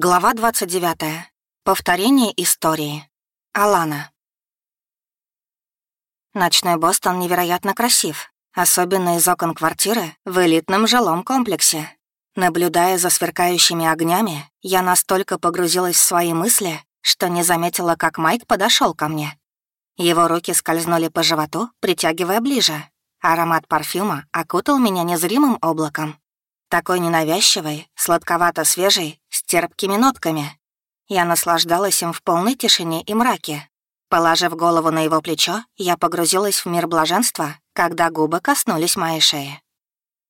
Глава 29. Повторение истории. Алана. Ночной Бостон невероятно красив, особенно из окон квартиры в элитном жилом комплексе. Наблюдая за сверкающими огнями, я настолько погрузилась в свои мысли, что не заметила, как Майк подошел ко мне. Его руки скользнули по животу, притягивая ближе. Аромат парфюма окутал меня незримым облаком. Такой ненавязчивый, сладковато-свежий, с терпкими нотками. Я наслаждалась им в полной тишине и мраке. Положив голову на его плечо, я погрузилась в мир блаженства, когда губы коснулись моей шеи.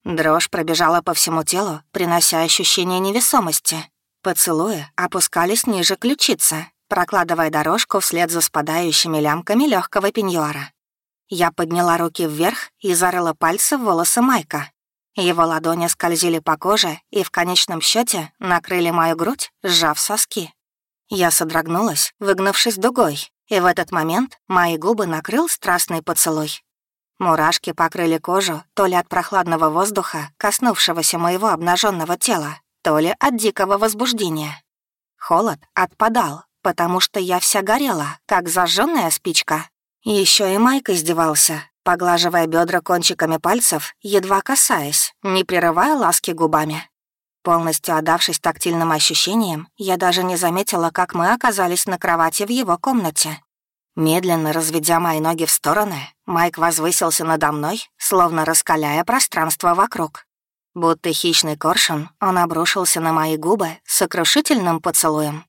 Дрожь пробежала по всему телу, принося ощущение невесомости. Поцелуи опускались ниже ключицы, прокладывая дорожку вслед за спадающими лямками легкого пеньюара. Я подняла руки вверх и зарыла пальцы в волосы Майка. Его ладони скользили по коже и в конечном счете накрыли мою грудь, сжав соски. Я содрогнулась, выгнувшись дугой, и в этот момент мои губы накрыл страстный поцелуй. Мурашки покрыли кожу то ли от прохладного воздуха, коснувшегося моего обнаженного тела, то ли от дикого возбуждения. Холод отпадал, потому что я вся горела, как зажженная спичка. Еще и Майк издевался, поглаживая бедра кончиками пальцев, едва касаясь, не прерывая ласки губами. Полностью отдавшись тактильным ощущениям, я даже не заметила, как мы оказались на кровати в его комнате. Медленно разведя мои ноги в стороны, Майк возвысился надо мной, словно раскаляя пространство вокруг. Будто хищный коршун, он обрушился на мои губы сокрушительным поцелуем.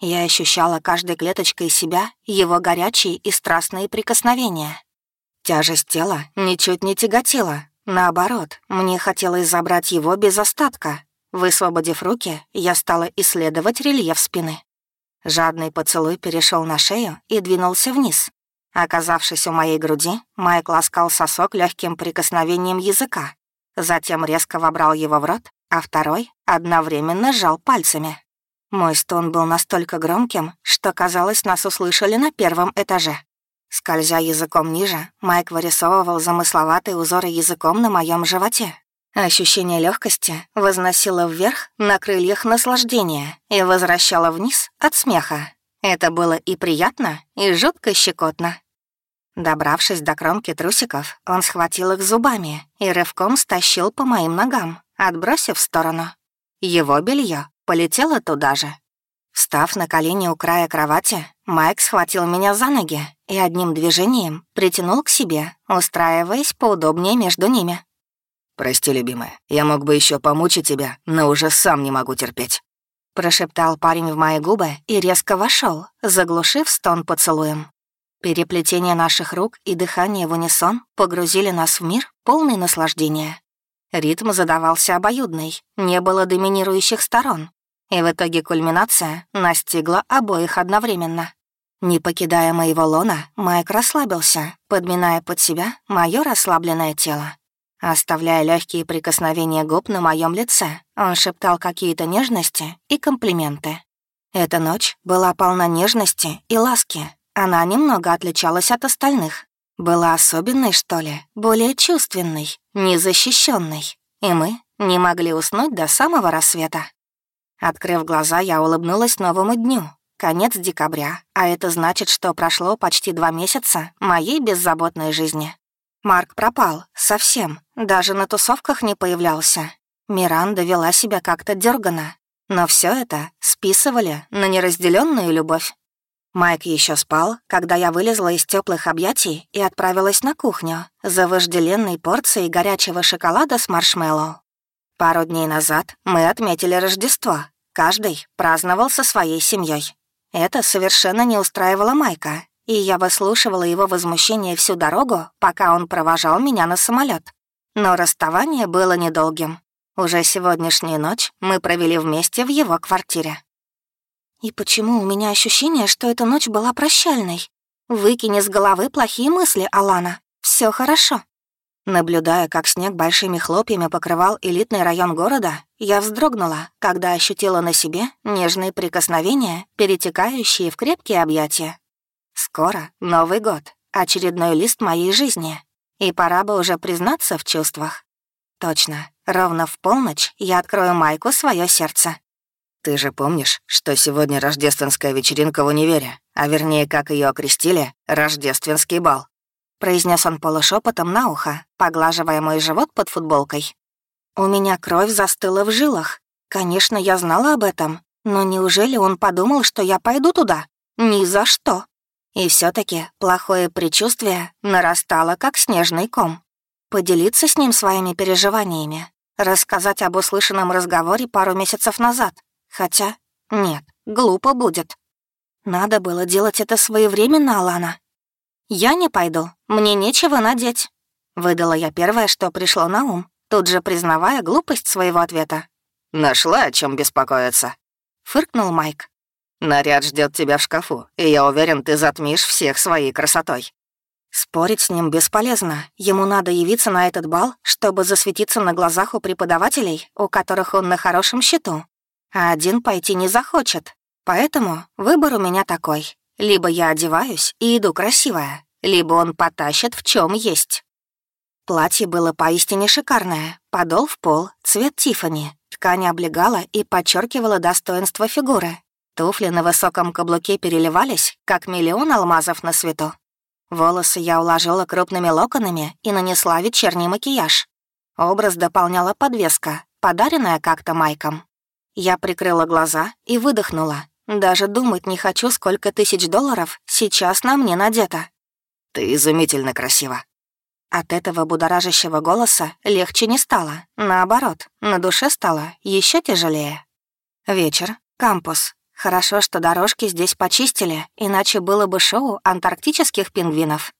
Я ощущала каждой клеточкой себя его горячие и страстные прикосновения. Тяжесть тела ничуть не тяготила. Наоборот, мне хотелось забрать его без остатка. Высвободив руки, я стала исследовать рельеф спины. Жадный поцелуй перешел на шею и двинулся вниз. Оказавшись у моей груди, Майк ласкал сосок легким прикосновением языка. Затем резко вобрал его в рот, а второй одновременно сжал пальцами. Мой стон был настолько громким, что, казалось, нас услышали на первом этаже. Скользя языком ниже, Майк вырисовывал замысловатые узоры языком на моем животе. Ощущение легкости возносило вверх на крыльях наслаждения и возвращало вниз от смеха. Это было и приятно, и жутко щекотно. Добравшись до кромки трусиков, он схватил их зубами и рывком стащил по моим ногам, отбросив в сторону. Его белье полетело туда же. Встав на колени у края кровати, Майк схватил меня за ноги и одним движением притянул к себе, устраиваясь поудобнее между ними. «Прости, любимая, я мог бы еще помучить тебя, но уже сам не могу терпеть», прошептал парень в мои губы и резко вошел, заглушив стон поцелуем. Переплетение наших рук и дыхание в унисон погрузили нас в мир, полный наслаждения. Ритм задавался обоюдный, не было доминирующих сторон, и в итоге кульминация настигла обоих одновременно. Не покидая моего лона, Майк расслабился, подминая под себя мое расслабленное тело. Оставляя легкие прикосновения губ на моем лице, он шептал какие-то нежности и комплименты. Эта ночь была полна нежности и ласки. Она немного отличалась от остальных. Была особенной, что ли, более чувственной, незащищенной. И мы не могли уснуть до самого рассвета. Открыв глаза, я улыбнулась новому дню. Конец декабря, а это значит, что прошло почти два месяца моей беззаботной жизни. Марк пропал, совсем, даже на тусовках не появлялся. Миранда вела себя как-то дёрганно, но все это списывали на неразделенную любовь. Майк еще спал, когда я вылезла из теплых объятий и отправилась на кухню за вожделенной порцией горячего шоколада с маршмеллоу. Пару дней назад мы отметили Рождество. Каждый праздновал со своей семьей. Это совершенно не устраивало Майка, и я выслушивала его возмущение всю дорогу, пока он провожал меня на самолет. Но расставание было недолгим. Уже сегодняшнюю ночь мы провели вместе в его квартире. «И почему у меня ощущение, что эта ночь была прощальной? Выкини с головы плохие мысли, Алана. Все хорошо». Наблюдая, как снег большими хлопьями покрывал элитный район города, я вздрогнула, когда ощутила на себе нежные прикосновения, перетекающие в крепкие объятия. Скоро Новый год, очередной лист моей жизни, и пора бы уже признаться в чувствах. Точно, ровно в полночь я открою Майку свое сердце. Ты же помнишь, что сегодня рождественская вечеринка в универе, а вернее, как ее окрестили, рождественский бал?» произнес он полушепотом на ухо, поглаживая мой живот под футболкой. У меня кровь застыла в жилах. Конечно, я знала об этом, но неужели он подумал, что я пойду туда? Ни за что. И все таки плохое предчувствие нарастало, как снежный ком. Поделиться с ним своими переживаниями, рассказать об услышанном разговоре пару месяцев назад. Хотя, нет, глупо будет. Надо было делать это своевременно, Алана. «Я не пойду, мне нечего надеть», — выдала я первое, что пришло на ум, тут же признавая глупость своего ответа. «Нашла, о чем беспокоиться», — фыркнул Майк. «Наряд ждет тебя в шкафу, и я уверен, ты затмишь всех своей красотой». Спорить с ним бесполезно. Ему надо явиться на этот бал, чтобы засветиться на глазах у преподавателей, у которых он на хорошем счету. А один пойти не захочет. Поэтому выбор у меня такой. Либо я одеваюсь и иду красивая, либо он потащит в чем есть. Платье было поистине шикарное, подол в пол, цвет Тифани, ткань облегала и подчеркивала достоинство фигуры. Туфли на высоком каблуке переливались, как миллион алмазов на свету. Волосы я уложила крупными локонами и нанесла вечерний макияж. Образ дополняла подвеска, подаренная как-то Майком. Я прикрыла глаза и выдохнула. Даже думать не хочу, сколько тысяч долларов сейчас на мне надето. «Ты изумительно красива», от этого будоражащего голоса легче не стало. Наоборот, на душе стало еще тяжелее. Вечер, кампус. Хорошо, что дорожки здесь почистили, иначе было бы шоу антарктических пингвинов.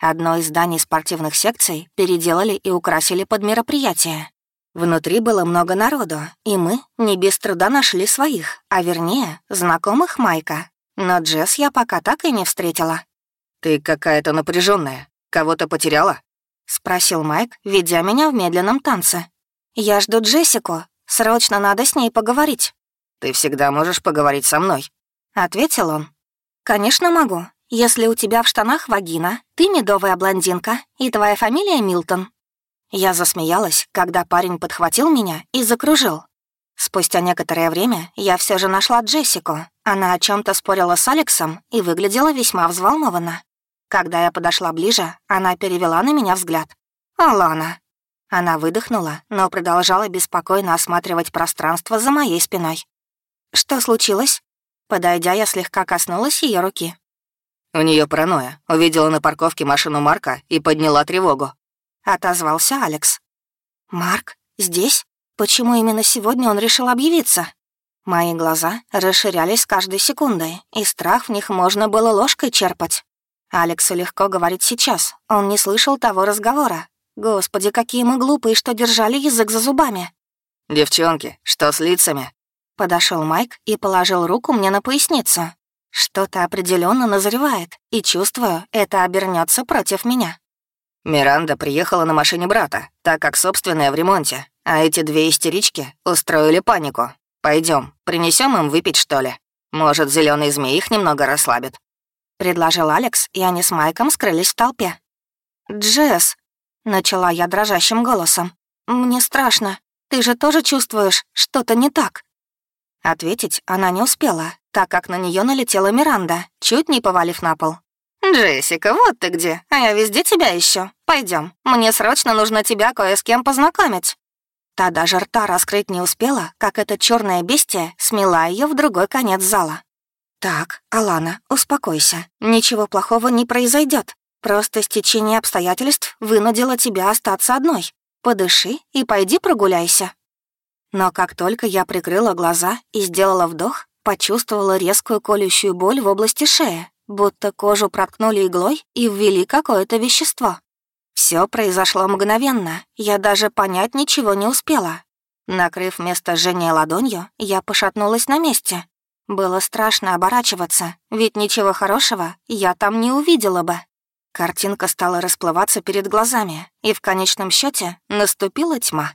Одно из зданий спортивных секций переделали и украсили под мероприятие. Внутри было много народу, и мы не без труда нашли своих, а вернее, знакомых Майка. Но Джесс я пока так и не встретила. «Ты какая-то напряженная. Кого-то потеряла?» — спросил Майк, ведя меня в медленном танце. «Я жду Джессику. Срочно надо с ней поговорить». «Ты всегда можешь поговорить со мной», — ответил он. «Конечно могу. Если у тебя в штанах вагина, ты медовая блондинка, и твоя фамилия Милтон». Я засмеялась, когда парень подхватил меня и закружил. Спустя некоторое время я все же нашла Джессику. Она о чем то спорила с Алексом и выглядела весьма взволнованно. Когда я подошла ближе, она перевела на меня взгляд. «Алана». Она выдохнула, но продолжала беспокойно осматривать пространство за моей спиной. «Что случилось?» Подойдя, я слегка коснулась ее руки. «У нее паранойя. Увидела на парковке машину Марка и подняла тревогу». Отозвался Алекс. «Марк? Здесь? Почему именно сегодня он решил объявиться?» Мои глаза расширялись каждой секундой, и страх в них можно было ложкой черпать. Алексу легко говорить сейчас. Он не слышал того разговора. Господи, какие мы глупые, что держали язык за зубами. «Девчонки, что с лицами?» Подошел Майк и положил руку мне на поясницу. Что-то определенно назревает, и чувствую, это обернется против меня. Миранда приехала на машине брата, так как собственная в ремонте, а эти две истерички устроили панику. Пойдем, принесем им выпить, что ли? Может, зеленый змей их немного расслабит предложил Алекс, и они с Майком скрылись в толпе. «Джесс», — начала я дрожащим голосом, — «мне страшно. Ты же тоже чувствуешь, что-то не так». Ответить она не успела, так как на нее налетела Миранда, чуть не повалив на пол. «Джессика, вот ты где, а я везде тебя ищу. Пойдем, мне срочно нужно тебя кое с кем познакомить». Та даже рта раскрыть не успела, как эта черная бестия смела ее в другой конец зала. «Так, Алана, успокойся. Ничего плохого не произойдет. Просто стечение обстоятельств вынудило тебя остаться одной. Подыши и пойди прогуляйся». Но как только я прикрыла глаза и сделала вдох, почувствовала резкую колющую боль в области шеи, будто кожу проткнули иглой и ввели какое-то вещество. Все произошло мгновенно, я даже понять ничего не успела. Накрыв место жжения ладонью, я пошатнулась на месте, было страшно оборачиваться, ведь ничего хорошего я там не увидела бы. Картинка стала расплываться перед глазами, и в конечном счете наступила тьма.